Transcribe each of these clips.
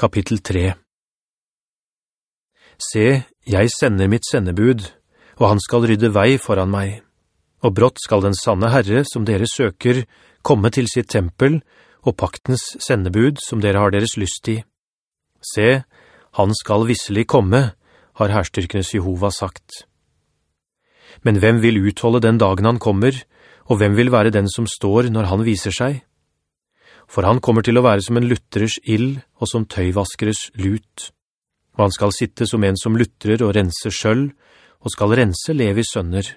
Kapittel 3 Se, jeg sender mitt sendebud, og han skal rydde vei foran meg. Og brått skal den sanne Herre, som dere søker, komme til sitt tempel, og paktens sendebud, som dere har deres lyst i. Se, han skal visselig komme, har herstyrkenes Jehova sagt. Men hvem vil utholde den dagen han kommer, og hvem vil være den som står når han viser seg? For han kommer til å være som en lutterers ill og som tøyvaskeres lut. Og han skal sitte som en som luttrer og renser sølv, og skal rense levis sønner.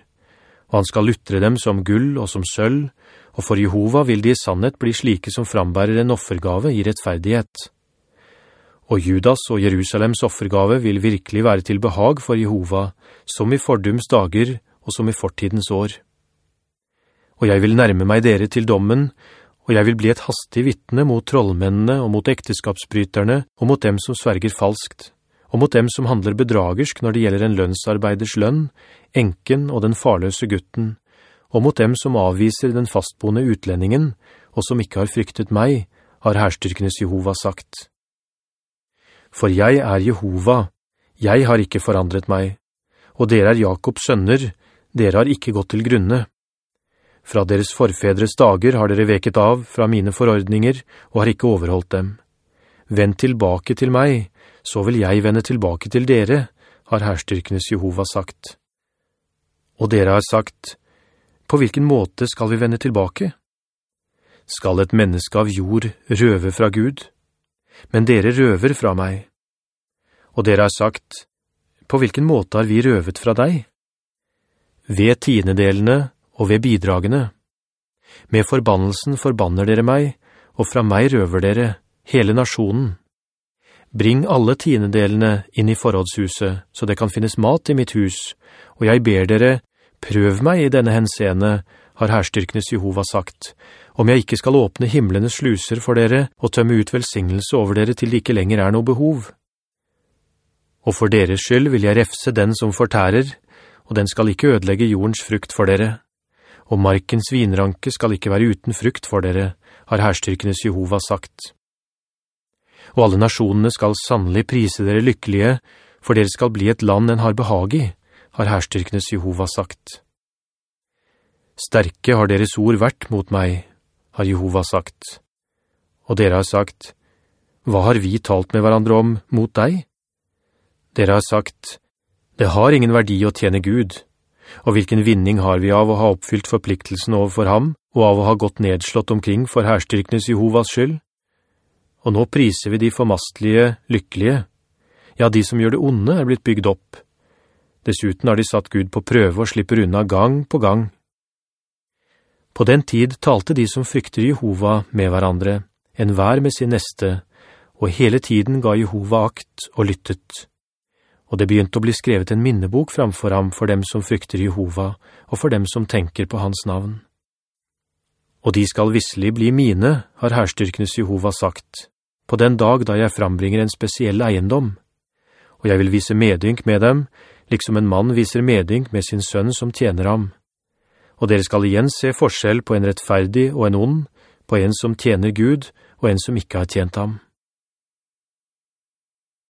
Og han skal lutre dem som gull og som sølv, og for Jehova vil de i sannhet bli slike som frambærer en offergave i rettferdighet. Og Judas og Jerusalems offergave vil virkelig være til behag for Jehova, som i fordums dager og som i fortidens år. Og jeg vil nærme meg dere til dommen, og jeg vil bli et hastig vittne mot trollmennene og mot ekteskapsbryterne og mot dem som sverger falskt, og mot dem som handler bedragersk når det gjelder en lønnsarbeiders lønn, enken og den farløse gutten, og mot dem som avviser den fastboende utlendingen, og som ikke har fryktet meg, har herstyrkenes Jehova sagt. For jeg er Jehova, jeg har ikke forandret meg, og dere er Jakobs sønner, dere har ikke gått til grunne. Fra deres forfedres dager har dere veket av fra mine forordninger og har ikke overholdt dem. Vend tilbake til meg, så vil jeg vende tilbake til dere, har herstyrkenes Jehova sagt. Og dere har sagt, på hvilken måte skal vi vende tilbake? Skal et menneske av jord røve fra Gud? Men dere røver fra meg. Og dere har sagt, på hvilken måte har vi røvet fra deg? Ved tiendedelene og ved bidragene. Med forbannelsen forbanner dere meg, og fra meg røver dere, hele nasjonen. Bring alle tiendedelene inn i forrådshuset, så det kan finnes mat i mitt hus, og jeg ber dere, prøv meg i denne henseende, har herstyrkenes Jehova sagt, om jeg ikke skal åpne himmelenes sluser for dere og tømme ut velsignelse over dere til det ikke lenger er noe behov. Og for deres skyld vil jeg refse den som fortærer, og den skal ikke ødelegge jordens frukt for dere og markens vinranke skal ikke være uten frukt for dere, har herstyrkenes Jehova sagt. Og alle nasjonene skal sannelig prise dere lykkelige, for dere skal bli et land en har behag i, har herstyrkenes Jehova sagt. Sterke har deres ord vært mot meg, har Jehova sagt. Og dere har sagt, hva har vi talt med hverandre om mot deg? Dere har sagt, det har ingen verdi å tjene Gud, og hvilken vinning har vi av å ha oppfylt forpliktelsen overfor ham, og av å ha gått nedslått omkring for herstyrknes Jehovas skyld? Og nå priser vi de formastlige, lykkelige. Ja, de som gjør det onde er blitt bygd opp. Dessuten har de satt Gud på prøve og slipper unna gang på gang. På den tid talte de som frykter Jehova med hverandre, en vær med sin neste, og hele tiden ga Jehova akt og lyttet og det begynte å bli skrevet en minnebok framfor ham for dem som frykter Jehova, og for dem som tenker på hans navn. Og de skal visselig bli mine, har herstyrkenes Jehova sagt, på den dag da jeg frambringer en spesiell eiendom. Og jeg vil vise medynk med dem, liksom en mann viser medynk med sin sønn som tjener ham. Og dere skal igjen se forskjell på en rettferdig og en ond, på en som tjener Gud, og en som ikke har tjent ham.